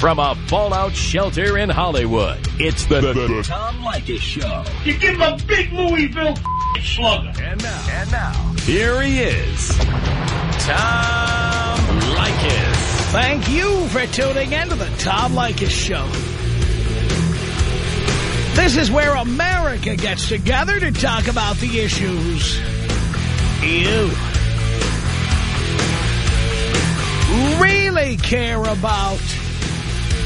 From a fallout shelter in Hollywood, it's the, the, the Tom Leykis Show. You give him a big Louisville slugger. And now, and now, here he is, Tom Leykis. Thank you for tuning in to the Tom Leykis Show. This is where America gets together to talk about the issues you really care about.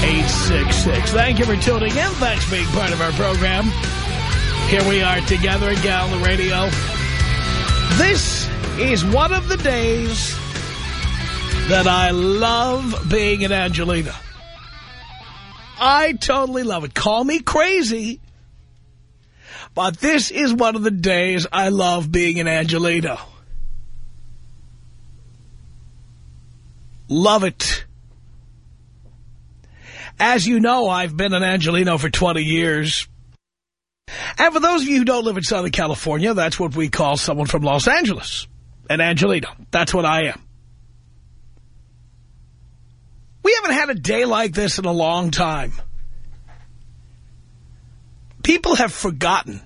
1-800-5800-866. Thank you for tuning in. Thanks for being part of our program. Here we are together again on the radio. This is one of the days that I love being in Angelino. I totally love it. Call me crazy. But this is one of the days I love being in Angelino. Love it. As you know, I've been an Angelino for 20 years. And for those of you who don't live in Southern California, that's what we call someone from Los Angeles. An Angelino. That's what I am. We haven't had a day like this in a long time. People have forgotten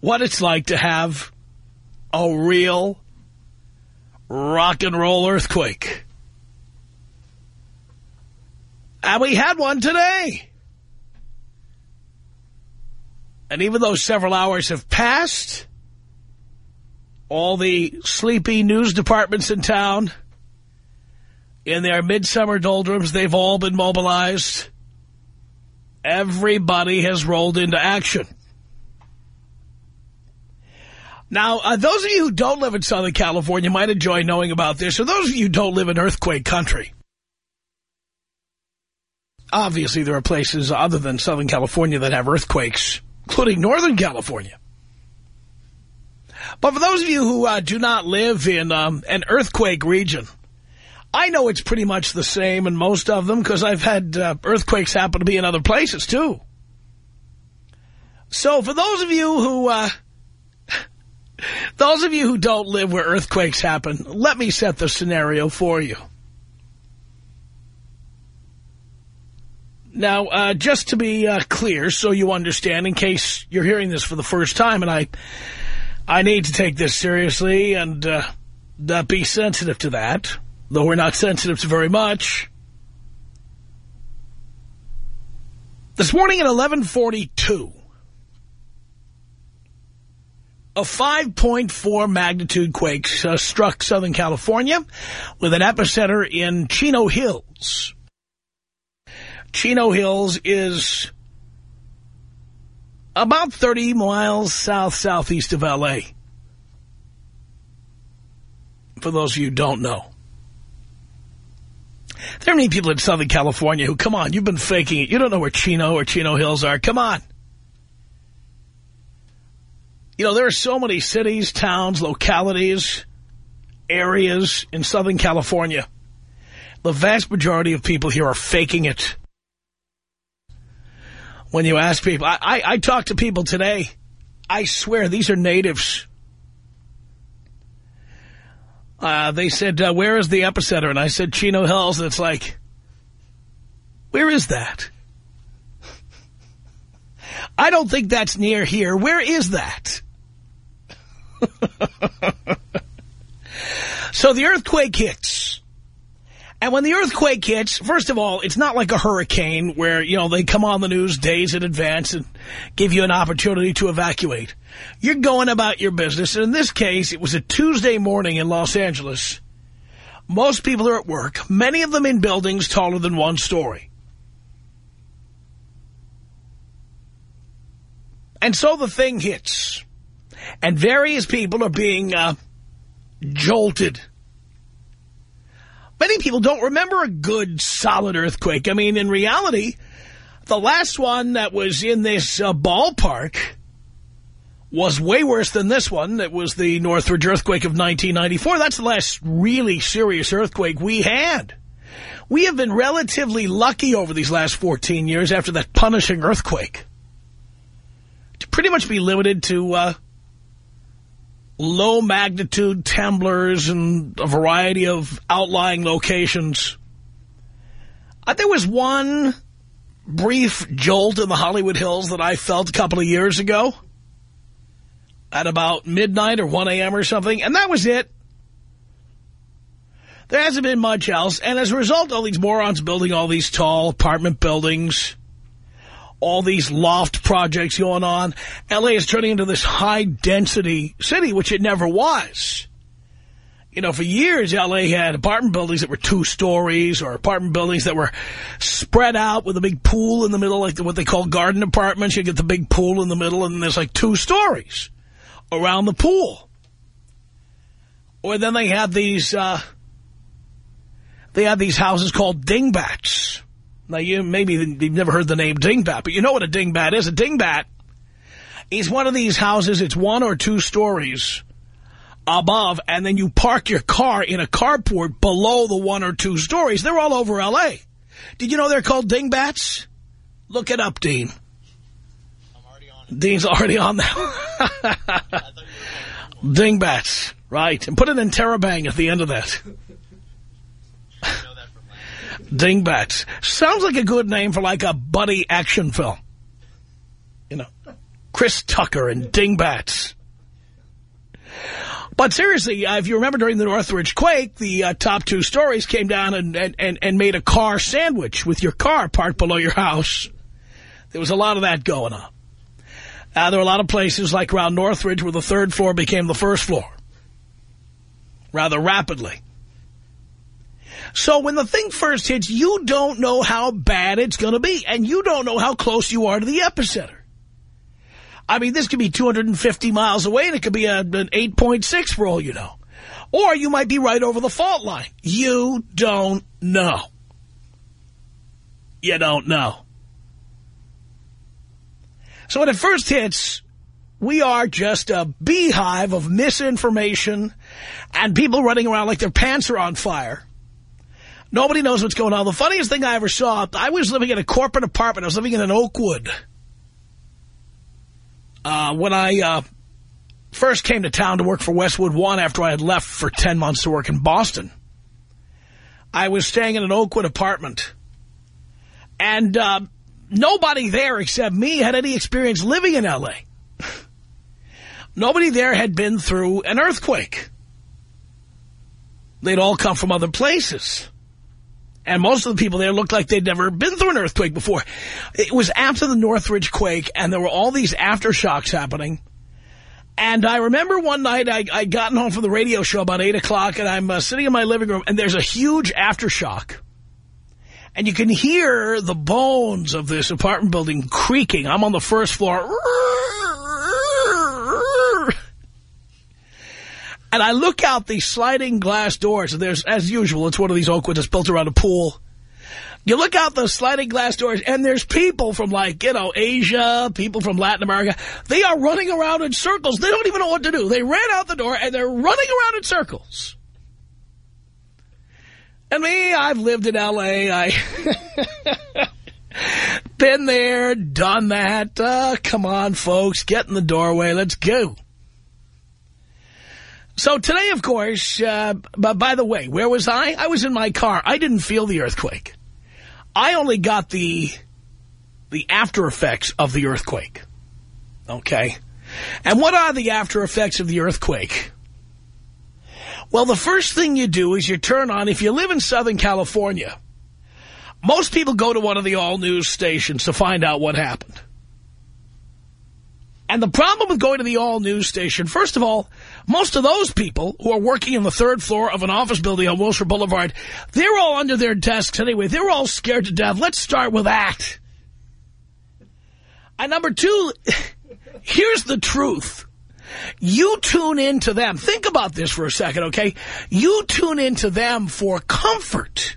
what it's like to have a real rock and roll earthquake. And we had one today. And even though several hours have passed, all the sleepy news departments in town, in their midsummer doldrums, they've all been mobilized. Everybody has rolled into action. Now, uh, those of you who don't live in Southern California might enjoy knowing about this, or those of you who don't live in earthquake country. Obviously, there are places other than Southern California that have earthquakes, including Northern California. But for those of you who uh, do not live in um, an earthquake region, I know it's pretty much the same in most of them because I've had uh, earthquakes happen to be in other places, too. So for those of you who... Uh, those of you who don't live where earthquakes happen, let me set the scenario for you. Now, uh, just to be uh, clear, so you understand, in case you're hearing this for the first time, and I I need to take this seriously and uh, be sensitive to that, though we're not sensitive to very much. This morning at 1142, a 5.4 magnitude quake uh, struck Southern California with an epicenter in Chino Hills. Chino Hills is about 30 miles south-southeast of L.A. For those of you who don't know. There are many people in Southern California who, come on, you've been faking it. You don't know where Chino or Chino Hills are. Come on. You know, there are so many cities, towns, localities, areas in Southern California. The vast majority of people here are faking it. When you ask people, I, I, I talk to people today, I swear these are natives. Uh, they said, uh, where is the epicenter? And I said, Chino Hills. And it's like, where is that? I don't think that's near here. Where is that? so the earthquake hits. And when the earthquake hits, first of all, it's not like a hurricane where, you know, they come on the news days in advance and give you an opportunity to evacuate. You're going about your business. And in this case, it was a Tuesday morning in Los Angeles. Most people are at work, many of them in buildings taller than one story. And so the thing hits. And various people are being uh, jolted. Many people don't remember a good, solid earthquake. I mean, in reality, The last one that was in this uh, ballpark was way worse than this one. It was the Northridge earthquake of 1994. That's the last really serious earthquake we had. We have been relatively lucky over these last 14 years after that punishing earthquake to pretty much be limited to uh, low magnitude temblors and a variety of outlying locations. Uh, there was one brief jolt in the Hollywood Hills that I felt a couple of years ago at about midnight or 1 a.m. or something, and that was it. There hasn't been much else, and as a result, all these morons building all these tall apartment buildings, all these loft projects going on, L.A. is turning into this high-density city, which it never was. You know, for years, L.A. had apartment buildings that were two stories or apartment buildings that were spread out with a big pool in the middle, like what they call garden apartments. You get the big pool in the middle, and there's like two stories around the pool. Or then they had these, uh, they had these houses called dingbats. Now, you maybe you've never heard the name dingbat, but you know what a dingbat is. A dingbat is one of these houses. It's one or two stories above, and then you park your car in a carport below the one or two stories. They're all over L.A. Did you know they're called dingbats? Look it up, Dean. Dean's already on that. Dingbats, right. And put an interrobang at the end of that. Dingbats. Sounds like a good name for like a buddy action film. You know, Chris Tucker and Dingbats. But seriously, uh, if you remember during the Northridge quake, the uh, top two stories came down and, and, and made a car sandwich with your car parked below your house. There was a lot of that going on. Uh, there were a lot of places like around Northridge where the third floor became the first floor rather rapidly. So when the thing first hits, you don't know how bad it's going to be, and you don't know how close you are to the epicenter. I mean, this could be 250 miles away, and it could be a, an 8.6 for all you know. Or you might be right over the fault line. You don't know. You don't know. So when it first hits, we are just a beehive of misinformation and people running around like their pants are on fire. Nobody knows what's going on. The funniest thing I ever saw, I was living in a corporate apartment. I was living in an Oakwood. Uh, when I uh, first came to town to work for Westwood One after I had left for 10 months to work in Boston, I was staying in an Oakwood apartment. And uh, nobody there except me had any experience living in L.A. nobody there had been through an earthquake. They'd all come from other places. And most of the people there looked like they'd never been through an earthquake before. It was after the Northridge quake, and there were all these aftershocks happening. And I remember one night I, I'd gotten home from the radio show about 8 o'clock, and I'm uh, sitting in my living room, and there's a huge aftershock. And you can hear the bones of this apartment building creaking. I'm on the first floor. And I look out these sliding glass doors, and there's, as usual, it's one of these Oakwoods that's built around a pool. You look out those sliding glass doors, and there's people from, like, you know, Asia, people from Latin America. They are running around in circles. They don't even know what to do. They ran out the door, and they're running around in circles. And me, I've lived in L.A. I been there, done that. Uh, come on, folks, get in the doorway. Let's go. So today, of course, uh, but by the way, where was I? I was in my car. I didn't feel the earthquake. I only got the the after effects of the earthquake. Okay? And what are the after effects of the earthquake? Well, the first thing you do is you turn on, if you live in Southern California, most people go to one of the all-news stations to find out what happened. And the problem with going to the all-news station, first of all, most of those people who are working in the third floor of an office building on Wilshire Boulevard, they're all under their desks anyway. They're all scared to death. Let's start with that. And number two, here's the truth. You tune in to them. Think about this for a second, okay? You tune in to them for comfort.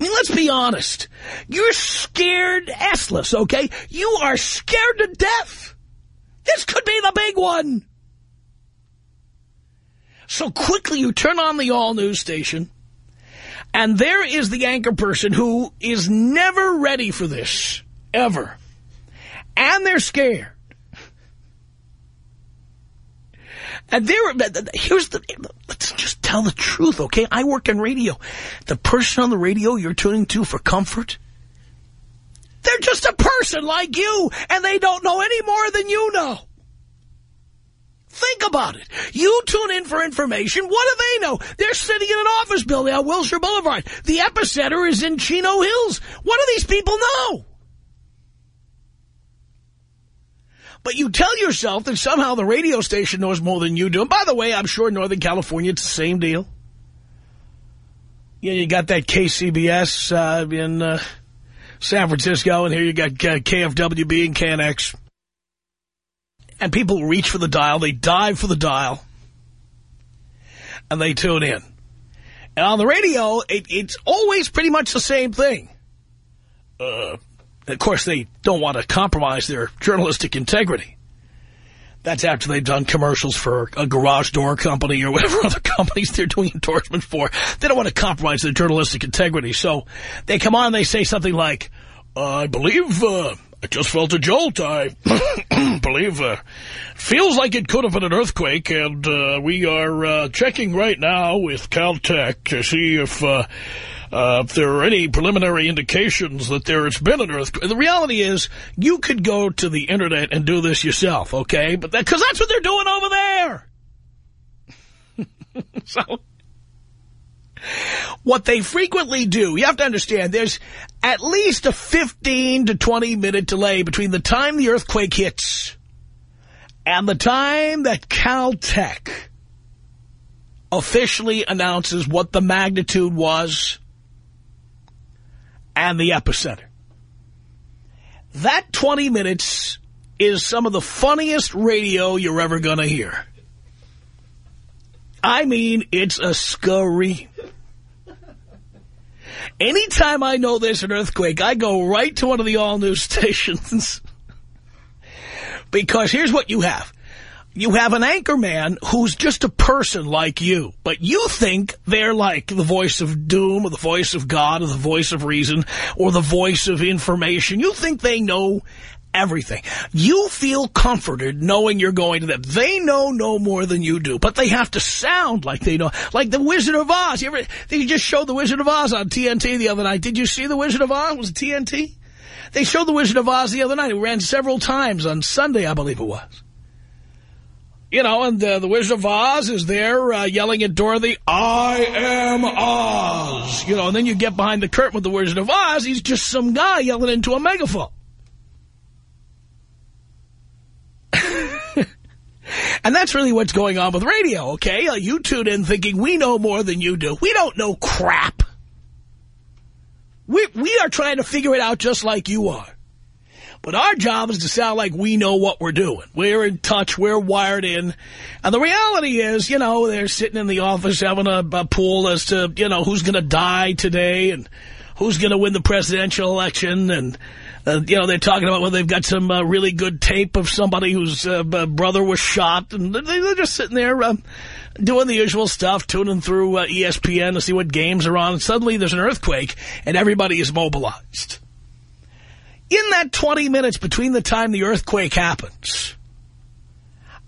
I mean, let's be honest. You're scared assless, okay? You are scared to death. This could be the big one. So quickly you turn on the all-news station, and there is the anchor person who is never ready for this, ever. And they're scared. And there, here's the, let's just tell the truth, okay? I work in radio. The person on the radio you're tuning to for comfort, they're just a person like you, and they don't know any more than you know. Think about it. You tune in for information. What do they know? They're sitting in an office building on Wilshire Boulevard. The epicenter is in Chino Hills. What do these people know? But you tell yourself that somehow the radio station knows more than you do. And by the way, I'm sure in Northern California it's the same deal. Yeah, you got that KCBS uh, in uh, San Francisco, and here you got uh, KFWB and KNX. And people reach for the dial. They dive for the dial. And they tune in. And on the radio, it, it's always pretty much the same thing. Uh, of course, they don't want to compromise their journalistic integrity. That's after they've done commercials for a garage door company or whatever other companies they're doing endorsements for. They don't want to compromise their journalistic integrity. So they come on and they say something like, I believe uh, I just felt a jolt. I believe uh, feels like it could have been an earthquake, and uh, we are uh, checking right now with Caltech to see if uh, if there are any preliminary indications that there has been an earthquake. The reality is you could go to the Internet and do this yourself, okay? But Because that, that's what they're doing over there. so... What they frequently do, you have to understand, there's at least a 15 to 20 minute delay between the time the earthquake hits and the time that Caltech officially announces what the magnitude was and the epicenter. That 20 minutes is some of the funniest radio you're ever going to hear. I mean, it's a scream. Anytime I know there's an earthquake, I go right to one of the all-news stations. because here's what you have. You have an anchor man who's just a person like you, but you think they're like the voice of doom or the voice of God or the voice of reason or the voice of information. You think they know everything. You feel comforted knowing you're going to them. They know no more than you do, but they have to sound like they know. Like the Wizard of Oz. You ever, they just showed the Wizard of Oz on TNT the other night. Did you see the Wizard of Oz? Was it TNT? They showed the Wizard of Oz the other night. It ran several times on Sunday, I believe it was. You know, and uh, the Wizard of Oz is there uh, yelling at Dorothy, I am Oz. You know, and then you get behind the curtain with the Wizard of Oz. He's just some guy yelling into a megaphone. and that's really what's going on with radio, okay? Uh, you tune in thinking we know more than you do. We don't know crap. We, we are trying to figure it out just like you are. But our job is to sound like we know what we're doing. We're in touch. We're wired in. And the reality is, you know, they're sitting in the office having a, a pool as to, you know, who's going to die today and who's going to win the presidential election and uh, you know, they're talking about whether they've got some uh, really good tape of somebody whose uh, brother was shot. And they're just sitting there um, doing the usual stuff, tuning through uh, ESPN to see what games are on. And suddenly there's an earthquake and everybody is mobilized. In that 20 minutes between the time the earthquake happens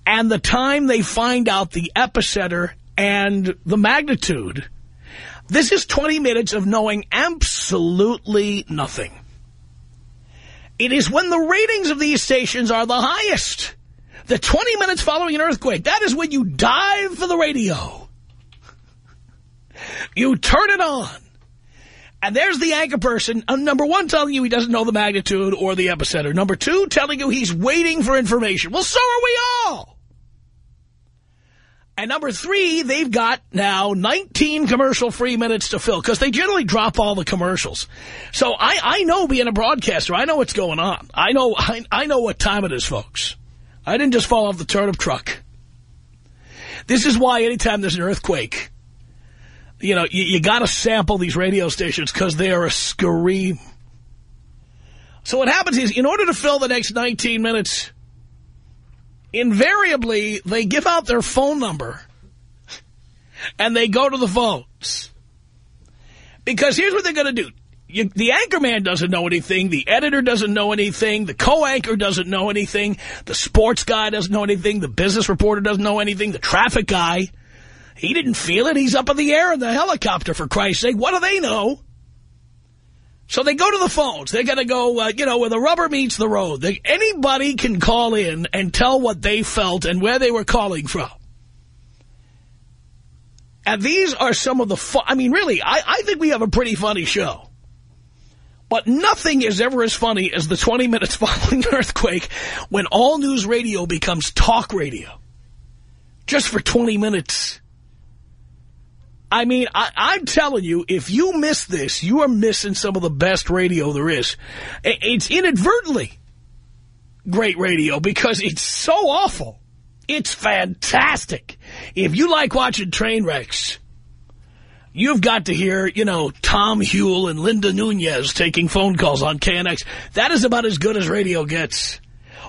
and the time they find out the epicenter and the magnitude, this is 20 minutes of knowing absolutely nothing. It is when the ratings of these stations are the highest. The 20 minutes following an earthquake, that is when you dive for the radio. You turn it on. And there's the anchor person, uh, number one, telling you he doesn't know the magnitude or the epicenter. Number two, telling you he's waiting for information. Well, so are we all. And number three, they've got now 19 commercial-free minutes to fill because they generally drop all the commercials. So I, I know being a broadcaster, I know what's going on. I know I, I know what time it is, folks. I didn't just fall off the turnip truck. This is why anytime there's an earthquake, You know, you, you got to sample these radio stations because they are a scream. So what happens is, in order to fill the next 19 minutes, invariably, they give out their phone number and they go to the phones. Because here's what they're going to do. You, the anchorman doesn't know anything. The editor doesn't know anything. The co-anchor doesn't know anything. The sports guy doesn't know anything. The business reporter doesn't know anything. The traffic guy, he didn't feel it. He's up in the air in the helicopter, for Christ's sake. What do they know? So they go to the phones. They're going to go, uh, you know, where the rubber meets the road. They, anybody can call in and tell what they felt and where they were calling from. And these are some of the fun. I mean, really, I, I think we have a pretty funny show. But nothing is ever as funny as the 20 minutes following an earthquake when all news radio becomes talk radio. Just for 20 minutes. I mean, I, am telling you, if you miss this, you are missing some of the best radio there is. It's inadvertently great radio because it's so awful. It's fantastic. If you like watching train wrecks, you've got to hear, you know, Tom Haule and Linda Nunez taking phone calls on KNX. That is about as good as radio gets.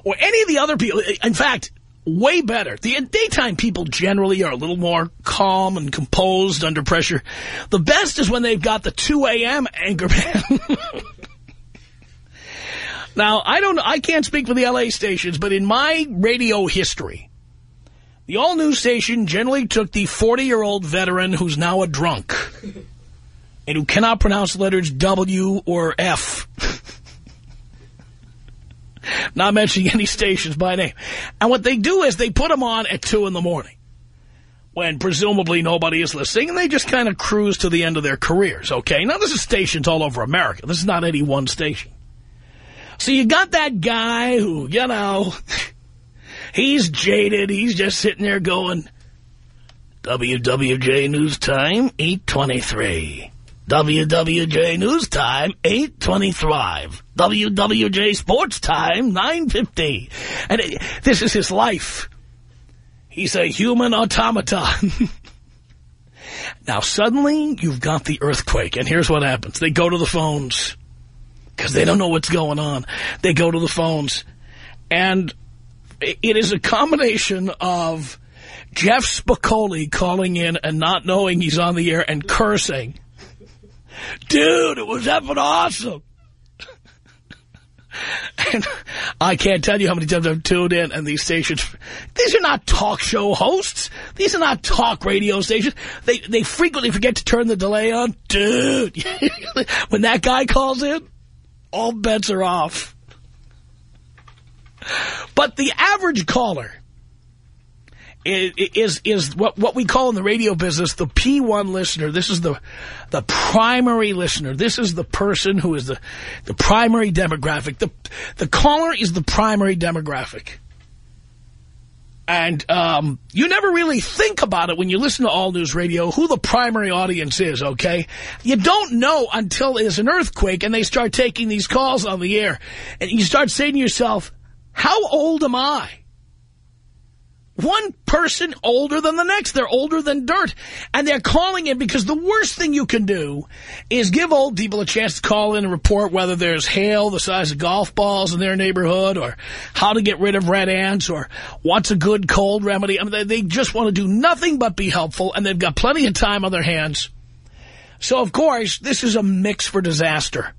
Or any of the other people. In fact, way better. The daytime people generally are a little more calm and composed under pressure. The best is when they've got the 2 a.m. anchorman. now, I don't I can't speak for the L.A. stations, but in my radio history, the all-news station generally took the 40-year-old veteran who's now a drunk and who cannot pronounce letters W or F. Not mentioning any stations by name. And what they do is they put them on at 2 in the morning when presumably nobody is listening, and they just kind of cruise to the end of their careers, okay? Now, this is stations all over America. This is not any one station. So you got that guy who, you know, he's jaded. He's just sitting there going, WWJ News Time, 823. WWJ News Time, 825. WWJ Sports Time, 950. And it, this is his life. He's a human automaton. now, suddenly, you've got the earthquake, and here's what happens. They go to the phones, because they don't know what's going on. They go to the phones, and it is a combination of Jeff Spicoli calling in and not knowing he's on the air and cursing Dude, it was effing awesome. and I can't tell you how many times I've tuned in and these stations, these are not talk show hosts. These are not talk radio stations. They, they frequently forget to turn the delay on. Dude, when that guy calls in, all bets are off. But the average caller is is what what we call in the radio business the P1 listener. This is the the primary listener. This is the person who is the the primary demographic. The the caller is the primary demographic. And um, you never really think about it when you listen to All News Radio, who the primary audience is, okay? You don't know until there's an earthquake and they start taking these calls on the air. And you start saying to yourself, how old am I? One person older than the next. They're older than dirt. And they're calling in because the worst thing you can do is give old people a chance to call in and report whether there's hail the size of golf balls in their neighborhood or how to get rid of red ants or what's a good cold remedy. I mean, they, they just want to do nothing but be helpful and they've got plenty of time on their hands. So, of course, this is a mix for disaster.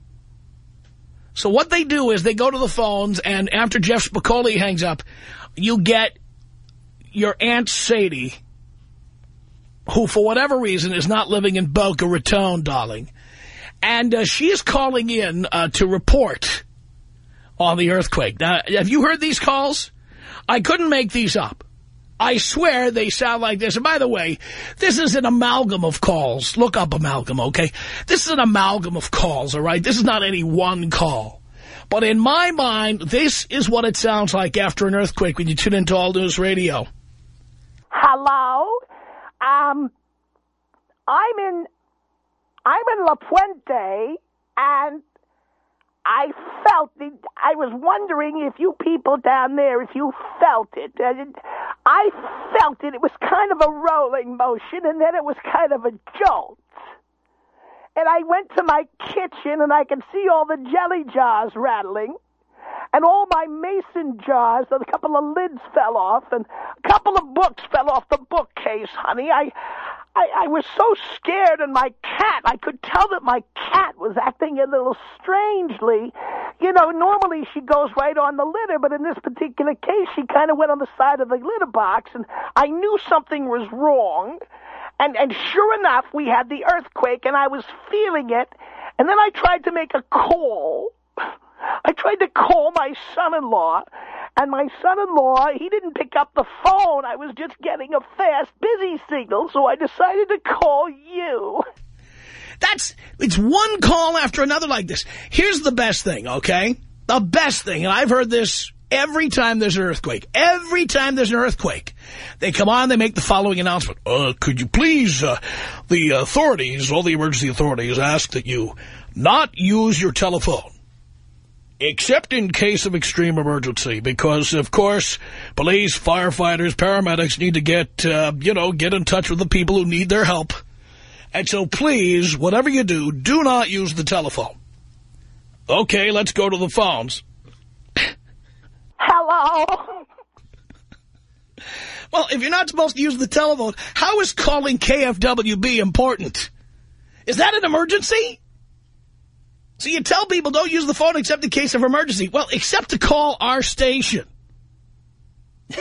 So what they do is they go to the phones and after Jeff Spicoli hangs up, you get your Aunt Sadie, who for whatever reason is not living in Boca Raton, darling, and uh, she is calling in uh, to report on the earthquake. Now, have you heard these calls? I couldn't make these up. I swear they sound like this. And by the way, this is an amalgam of calls. Look up amalgam, okay? This is an amalgam of calls, all right? This is not any one call. But in my mind, this is what it sounds like after an earthquake when you tune into All News Radio. Hello? Um, I'm in, I'm in La Puente, and I felt the, I was wondering if you people down there, if you felt it. I felt it. It was kind of a rolling motion, and then it was kind of a jolt. And I went to my kitchen, and I could see all the jelly jars rattling and all my mason jars, a couple of lids fell off, and a couple of books fell off the bookcase, honey. I, I, I was so scared, and my cat, I could tell that my cat was acting a little strangely. You know, normally she goes right on the litter, but in this particular case, she kind of went on the side of the litter box, and I knew something was wrong. And, and sure enough, we had the earthquake, and I was feeling it, and then I tried to make a call I tried to call my son-in-law, and my son-in-law, he didn't pick up the phone. I was just getting a fast busy signal, so I decided to call you. That's, it's one call after another like this. Here's the best thing, okay? The best thing, and I've heard this every time there's an earthquake. Every time there's an earthquake, they come on, they make the following announcement. Uh, could you please, uh, the authorities, all the emergency authorities ask that you not use your telephone except in case of extreme emergency, because, of course, police, firefighters, paramedics need to get, uh, you know, get in touch with the people who need their help. And so please, whatever you do, do not use the telephone. Okay, let's go to the phones. Hello? Well, if you're not supposed to use the telephone, how is calling KFWB important? Is that an emergency? So you tell people don't use the phone except in case of emergency. Well, except to call our station.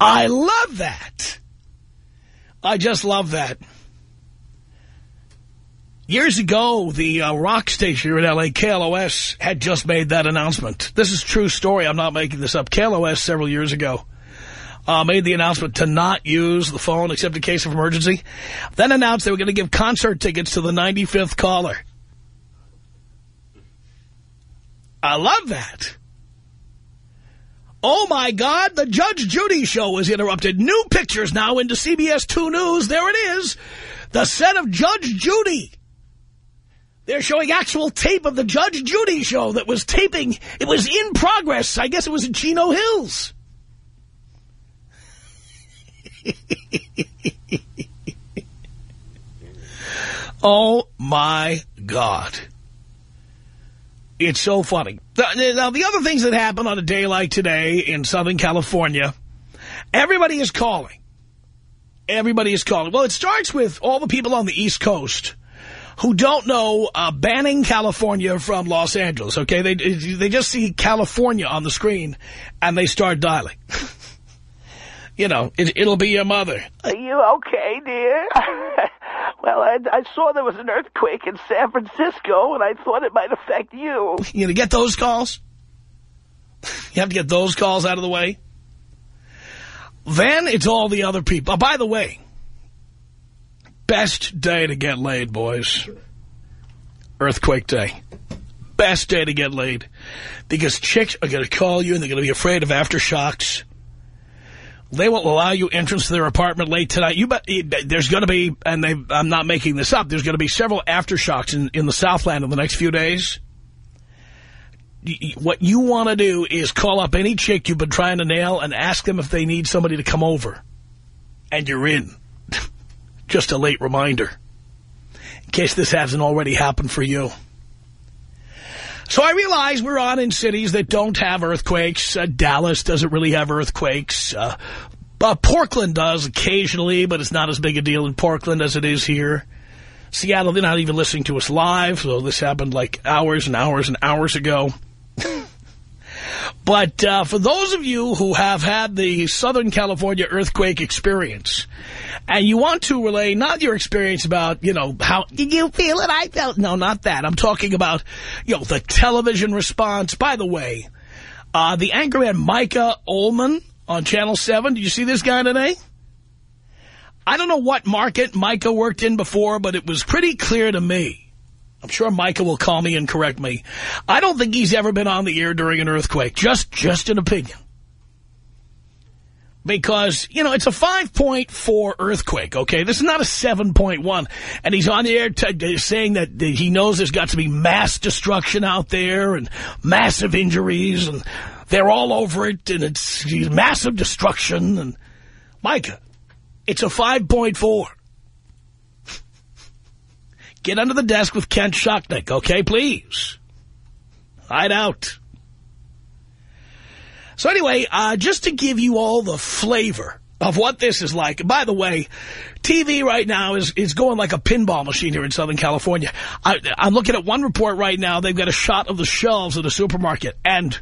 I love that. I just love that. Years ago, the uh, rock station in L.A., KLOS, had just made that announcement. This is true story. I'm not making this up. KLOS several years ago uh, made the announcement to not use the phone except in case of emergency. Then announced they were going to give concert tickets to the 95th caller. I love that. Oh, my God, the Judge Judy show was interrupted. New pictures now into CBS 2 News. There it is. The set of Judge Judy. They're showing actual tape of the Judge Judy show that was taping. It was in progress. I guess it was in Chino Hills. oh, my God. It's so funny. Now, the other things that happen on a day like today in Southern California, everybody is calling. Everybody is calling. Well, it starts with all the people on the East Coast who don't know uh, banning California from Los Angeles, okay? They, they just see California on the screen, and they start dialing. you know, it, will be your mother. Are you okay, dear? well, I, I, saw there was an earthquake in San Francisco, and I thought it might affect you. You gonna get those calls? You have to get those calls out of the way. Then it's all the other people. Oh, by the way, best day to get laid, boys. Earthquake day. Best day to get laid. Because chicks are going to call you and they're going to be afraid of aftershocks. They will allow you entrance to their apartment late tonight. You bet eh, there's going to be, and they, I'm not making this up, there's going to be several aftershocks in, in the Southland in the next few days. What you want to do is call up any chick you've been trying to nail and ask them if they need somebody to come over. And you're in. Just a late reminder. In case this hasn't already happened for you. So I realize we're on in cities that don't have earthquakes. Uh, Dallas doesn't really have earthquakes. Uh, uh, Portland does occasionally, but it's not as big a deal in Portland as it is here. Seattle, they're not even listening to us live, so this happened like hours and hours and hours ago. But uh, for those of you who have had the Southern California earthquake experience, and you want to relay not your experience about, you know, how did you feel it? I felt. No, not that. I'm talking about, you know, the television response. By the way, uh, the anchorman Micah Ohlman on Channel 7, did you see this guy today? I don't know what market Micah worked in before, but it was pretty clear to me I'm sure Micah will call me and correct me. I don't think he's ever been on the air during an earthquake. Just, just an opinion. because, you know, it's a 5.4 earthquake, okay? This is not a 7.1. And he's on the air uh, saying that he knows there's got to be mass destruction out there and massive injuries and they're all over it and it's massive destruction. And Micah, it's a 5.4. Get under the desk with Kent Shocknick, okay, please? Hide out. So anyway, uh, just to give you all the flavor of what this is like. by the way, TV right now is, is going like a pinball machine here in Southern California. I, I'm looking at one report right now. They've got a shot of the shelves of a supermarket. And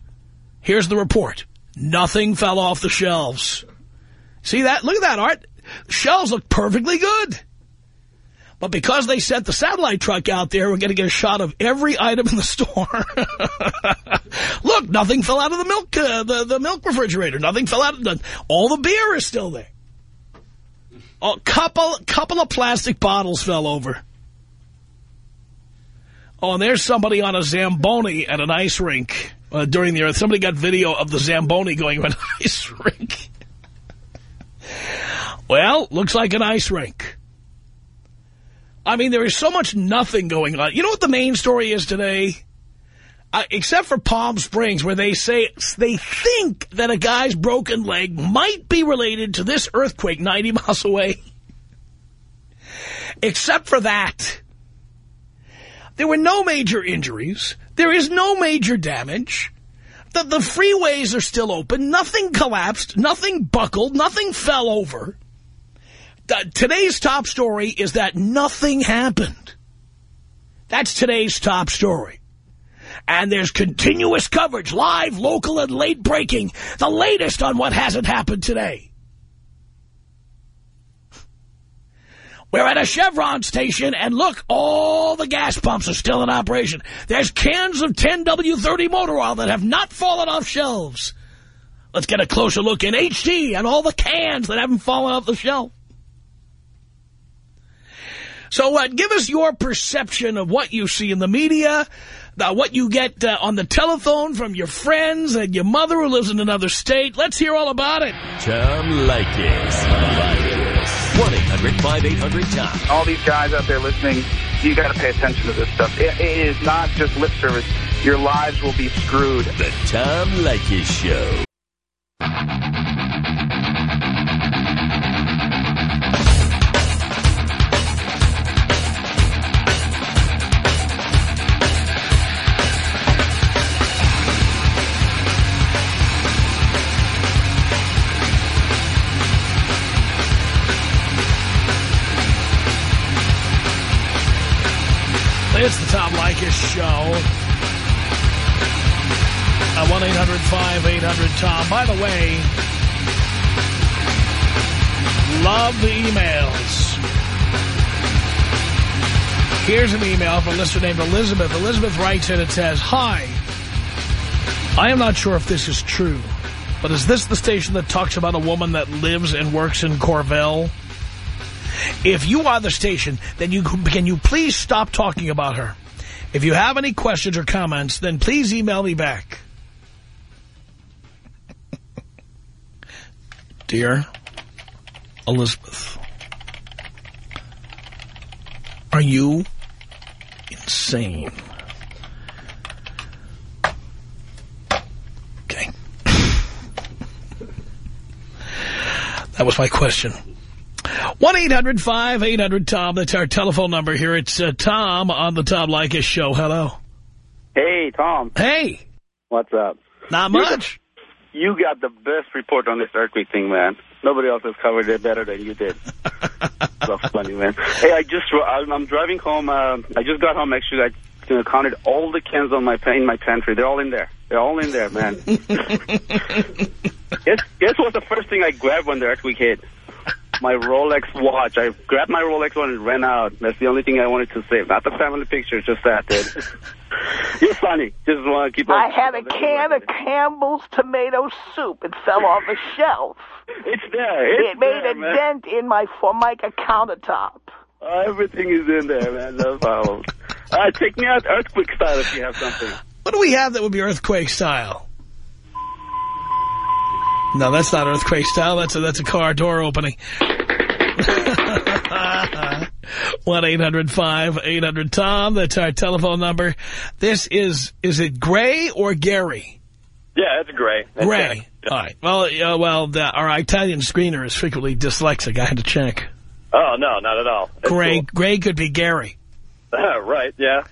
here's the report. Nothing fell off the shelves. See that? Look at that, Art. Shelves look perfectly good. But because they sent the satellite truck out there, we're going to get a shot of every item in the store. Look, nothing fell out of the milk, uh, the, the milk refrigerator. Nothing fell out of the, all the beer is still there. A couple, couple of plastic bottles fell over. Oh, and there's somebody on a Zamboni at an ice rink uh, during the earth. Somebody got video of the Zamboni going on an ice rink. well, looks like an ice rink. I mean, there is so much nothing going on. You know what the main story is today? Uh, except for Palm Springs, where they say they think that a guy's broken leg might be related to this earthquake 90 miles away. Except for that, there were no major injuries. There is no major damage. The, the freeways are still open. Nothing collapsed. Nothing buckled. Nothing fell over today's top story is that nothing happened. That's today's top story. And there's continuous coverage, live, local, and late breaking. The latest on what hasn't happened today. We're at a Chevron station, and look, all the gas pumps are still in operation. There's cans of 10W30 motor oil that have not fallen off shelves. Let's get a closer look in HD and all the cans that haven't fallen off the shelf. So uh, give us your perception of what you see in the media, uh, what you get uh, on the telephone from your friends and your mother who lives in another state. Let's hear all about it. Tom Leykis. 1-800-5800-TOM. All these guys out there listening, you got to pay attention to this stuff. It, it is not just lip service. Your lives will be screwed. The Tom Leykis Show. Show. Uh, At 1-800-5800-TOM. By the way, love the emails. Here's an email from a listener named Elizabeth. Elizabeth writes in, it says, Hi, I am not sure if this is true, but is this the station that talks about a woman that lives and works in Corvell? If you are the station, then you can you please stop talking about her. If you have any questions or comments, then please email me back. Dear Elizabeth, are you insane? Okay. that was my question. 1-800-5800-TOM. That's our telephone number here. It's uh, Tom on the Tom Leykis Show. Hello. Hey, Tom. Hey. What's up? Not much. You got, you got the best report on this earthquake thing, man. Nobody else has covered it better than you did. so funny, man. Hey, I just, I'm driving home. Uh, I just got home, actually. I you know, counted all the cans on my in my pantry. They're all in there. They're all in there, man. guess, guess what the first thing I grabbed when the earthquake hit? My Rolex watch. I grabbed my Rolex one and ran out. That's the only thing I wanted to save. Not the family picture, just that, dude. You're funny. Just want to keep I had a can of Campbell's tomato soup. It fell off a shelf. It's there. It's it made there, a man. dent in my Formica countertop. Uh, everything is in there, man. No problem. Uh, take me out earthquake style if you have something. What do we have that would be earthquake style? No, that's not earthquake style. That's a, that's a car door opening. 1-800-5800-TOM. That's our telephone number. This is, is it Gray or Gary? Yeah, it's Gray. That's Gray. All right. Well, uh, well, the, our Italian screener is frequently dyslexic. I had to check. Oh, no, not at all. Gray, cool. Gray could be Gary. right, yeah.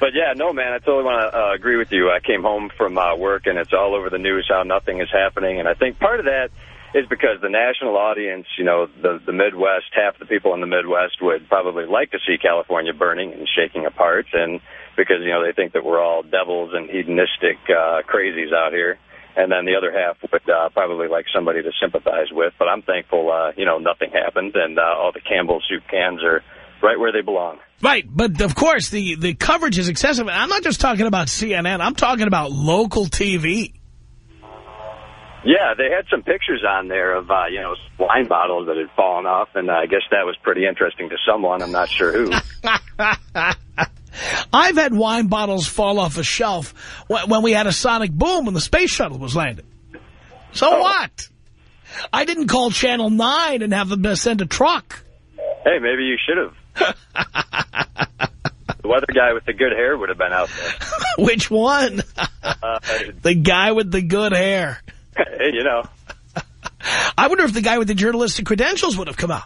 But yeah, no, man, I totally want to uh, agree with you. I came home from uh, work and it's all over the news how nothing is happening. And I think part of that is because the national audience, you know, the, the Midwest, half the people in the Midwest would probably like to see California burning and shaking apart. And because, you know, they think that we're all devils and hedonistic uh, crazies out here. And then the other half would uh, probably like somebody to sympathize with. But I'm thankful, uh, you know, nothing happened and uh, all the Campbell soup cans are right where they belong. Right, but of course the, the coverage is excessive. And I'm not just talking about CNN. I'm talking about local TV. Yeah, they had some pictures on there of, uh, you know, wine bottles that had fallen off, and uh, I guess that was pretty interesting to someone. I'm not sure who. I've had wine bottles fall off a shelf when we had a sonic boom when the space shuttle was landing. So Oh. what? I didn't call Channel 9 and have them send a truck. hey, maybe you should have. The weather guy with the good hair would have been out there. Which one? Uh, the guy with the good hair. hey, you know, I wonder if the guy with the journalistic credentials would have come out.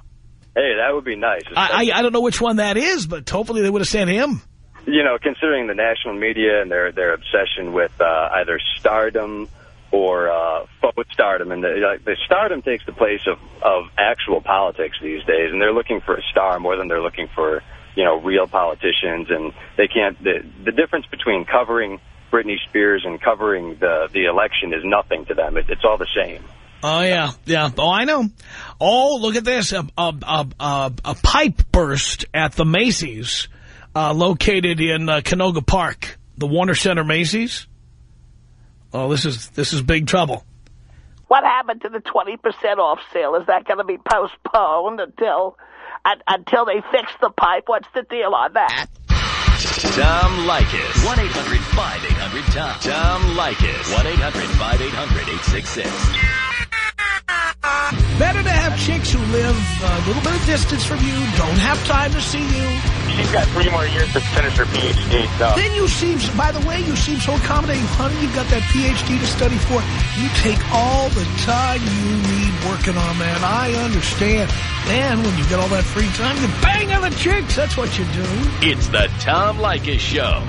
hey, that would be nice. I, I, I don't know which one that is, but hopefully they would have sent him. you know, considering the national media and their their obsession with uh, either stardom or uh, faux stardom, and the, like, the stardom takes the place of of actual politics these days, and they're looking for a star more than they're looking for you know real politicians, and they can't. The, the difference between covering Britney Spears and covering the the election is nothing to them. It, it's all the same. Oh, yeah. Yeah. Oh, I know. Oh, look at this. A, a, a, a, a pipe burst at the Macy's uh, located in uh, Canoga Park, the Warner Center Macy's. Oh, this is this is big trouble. What happened to the 20% off sale? Is that going to be postponed until un, until they fix the pipe? What's the deal on that? Tom Leykis. 1-800-5800-TOM. Tom Leykis. 1-800-5800-866. Better to have chicks who live a little bit of distance from you, don't have time to see you. She's got three more years to finish her PhD, so. Then you seem, by the way, you seem so accommodating. Honey, you've got that PhD to study for. You take all the time you need working on that. I understand. Then when you get all that free time, you bang on the chicks. That's what you do. It's the Tom Leykis Show.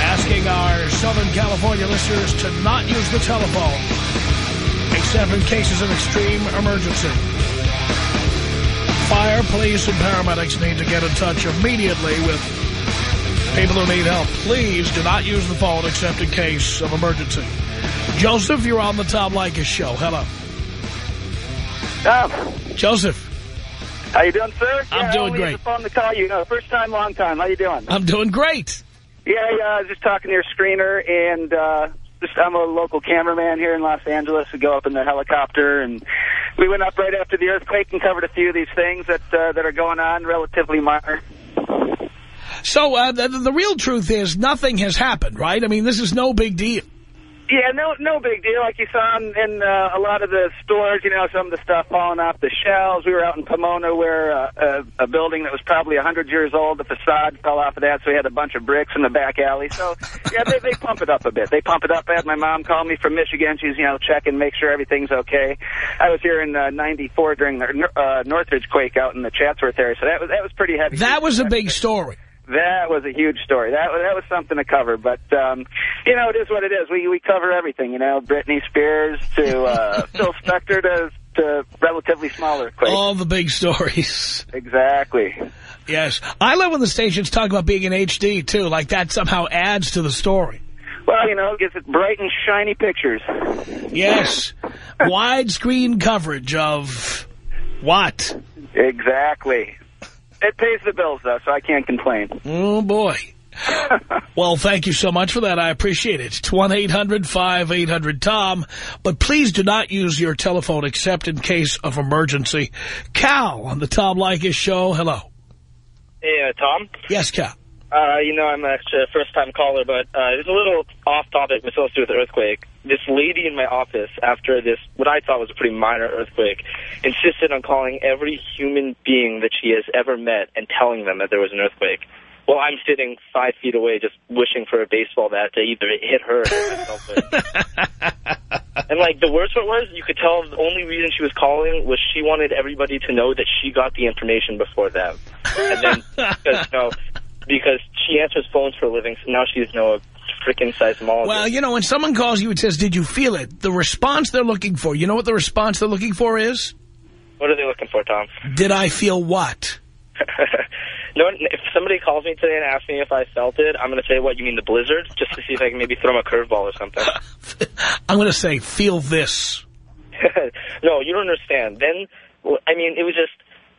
Asking our Southern California listeners to not use the telephone except in cases of extreme emergency. Fire, police, and paramedics need to get in touch immediately with people who need help. Please do not use the phone except in case of emergency. Joseph, you're on the Tom Leykis show. Hello. Tom, Joseph, how you doing, sir? I'm yeah, doing great. phone to call you. No, first time, long time. How you doing? I'm doing great. Yeah, yeah, I was just talking to your screener, and uh, just I'm a local cameraman here in Los Angeles. We go up in the helicopter, and we went up right after the earthquake and covered a few of these things that uh, that are going on, relatively minor. So uh, the, the real truth is nothing has happened, right? I mean, this is no big deal. Yeah, no, no big deal. Like you saw in, uh, a lot of the stores, you know, some of the stuff falling off the shelves. We were out in Pomona where uh, a, a building that was probably 100 years old, the facade fell off of that, so we had a bunch of bricks in the back alley. So, yeah, they, they pump it up a bit. They pump it up. I had my mom call me from Michigan. She's, you know, checking, make sure everything's okay. I was here in uh, 94 during the uh, Northridge quake out in the Chatsworth area, so that was, that was pretty heavy. That was a big story. That was a huge story. That was, that was something to cover. But, um, you know, it is what it is. We we cover everything, you know, Britney Spears to uh, Phil Spector to, to relatively smaller quakes. All the big stories. Exactly. Yes. I love when the stations talk about being in HD, too. Like that somehow adds to the story. Well, you know, it gives it bright and shiny pictures. Yes. Widescreen coverage of what? Exactly. It pays the bills, though, so I can't complain. Oh, boy. Well, thank you so much for that. I appreciate it. It's 1-800-5800-TOM. But please do not use your telephone except in case of emergency. Cal on the Tom Leykis show. Hello. Hey, uh, Tom. Yes, Cal. Uh, you know, I'm actually a first-time caller, but uh, it's a little off-topic, but still to do with the earthquake. This lady in my office, after this, what I thought was a pretty minor earthquake, insisted on calling every human being that she has ever met and telling them that there was an earthquake. Well, I'm sitting five feet away just wishing for a baseball bat to either hit her or hit myself with. And, like, the worst part was, you could tell the only reason she was calling was she wanted everybody to know that she got the information before them. And then, because, you know, because she answers phones for a living, so now she's, no freaking seismologist. Well, you know, when someone calls you and says, did you feel it? The response they're looking for, you know what the response they're looking for is? What are they looking for, Tom? Did I feel what? no, if somebody calls me today and asks me if I felt it, I'm going to say, what, you mean the blizzard? Just to see if I can maybe throw them a curveball or something. I'm going to say, feel this. no, you don't understand. Then, well, I mean, it was just,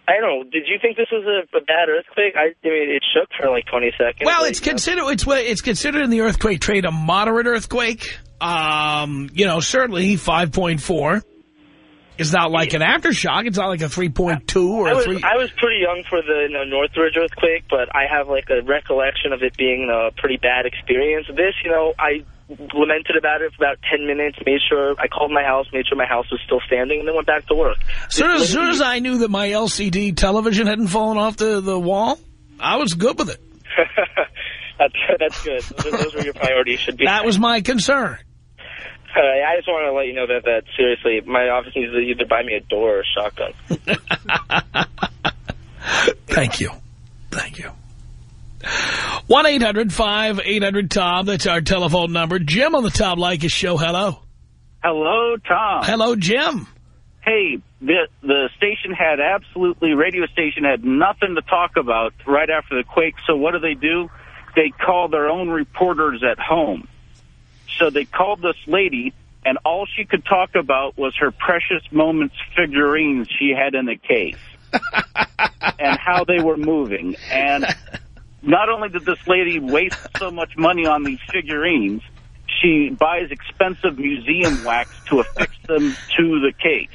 I don't know. Did you think this was a, a bad earthquake? I, I mean, it shook for like 20 seconds. Well, it's considered it's it's considered in the earthquake trade a moderate earthquake. Um, you know, certainly 5.4 is not like an aftershock. It's not like a 3.2 or I a was 3. I was pretty young for the you know, Northridge earthquake, but I have like a recollection of it being a pretty bad experience. This, you know, I lamented about it for about 10 minutes, made sure I called my house, made sure my house was still standing, and then went back to work. soon as, soon as I knew that my LCD television hadn't fallen off the, the wall, I was good with it. that's that's good. Those, those were your priorities. Should be. That was my concern. Uh, I just want to let you know that that seriously, my office needs to either buy me a door or a shotgun. Thank you. Thank you. 1-800-5800-TOM. That's our telephone number. Jim on the Tom Leykis show. Hello. Hello, Tom. Hello, Jim. Hey, the the station had absolutely radio station had nothing to talk about right after the quake. So what do they do? They call their own reporters at home. So they called this lady, and all she could talk about was her precious moments figurines she had in the case and how they were moving. And not only did this lady waste so much money on these figurines, she buys expensive museum wax to affix them to the case.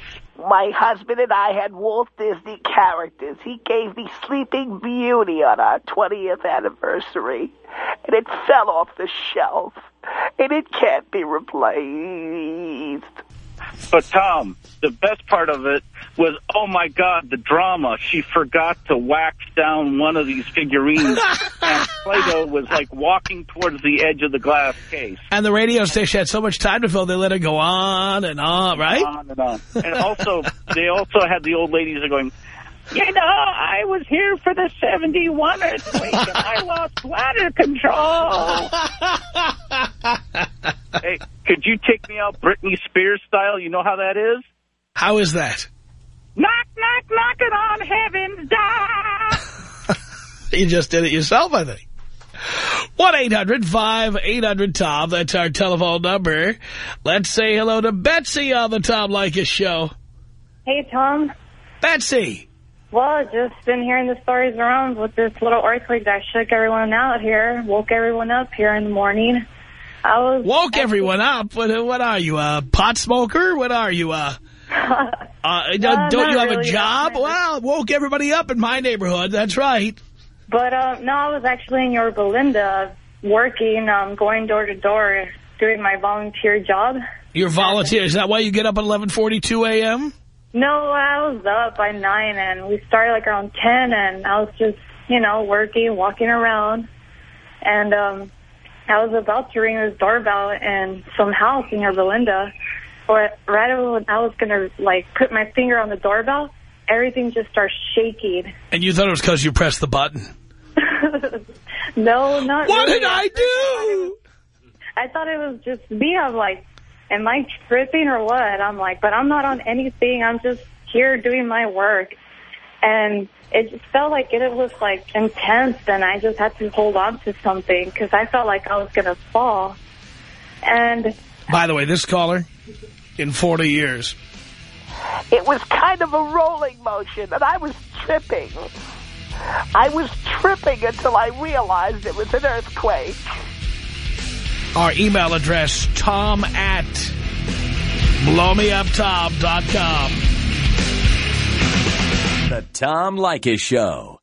My husband and I had Walt Disney characters. He gave me Sleeping Beauty on our 20th anniversary, and it fell off the shelf, and it can't be replaced. But Tom, the best part of it was, oh my God, the drama. She forgot to wax down one of these figurines, and Pluto was like walking towards the edge of the glass case. And the radio station had so much time to fill, they let it go on and on, right? On and on. And also, they also had the old ladies are going, you know, I was here for the 71 earthquake, and I lost bladder control. hey, could you take me out Britney Spears style? You know how that is? How is that? Knock, knock, knocking on heaven's door. You just did it yourself, I think. 1-800-5800-TOM. That's our telephone number. Let's say hello to Betsy on the Tom Leykis show. Hey, Tom. Betsy. Well, just been hearing the stories around with this little earthquake that shook everyone out here, woke everyone up here in the morning. I was Woke everyone up. What, what are you, a pot smoker? What are you, uh... Uh, don't don't you have a job? Well, woke everybody up in my neighborhood. That's right. But uh, no, I was actually in Yorba Linda working, um, going door to door, doing my volunteer job. You're volunteer. Is that why you get up at 11:42 a.m.? No, I was up by 9, and we started like around 10, and I was just, you know, working, walking around. And um, I was about to ring this doorbell and some house in Yorba Linda. But right when I was going to, like, put my finger on the doorbell, everything just started shaking. And you thought it was because you pressed the button. no, not What really. did I do? I thought it was just me. I'm like, am I tripping or what? I'm like, but I'm not on anything. I'm just here doing my work. And it just felt like it was like intense and I just had to hold on to something because I felt like I was going to fall. And By the way, this caller, in 40 years, It was kind of a rolling motion, and I was tripping. I was tripping until I realized it was an earthquake. Our email address, tom at blowmeuptom.com. The Tom Leykis Show.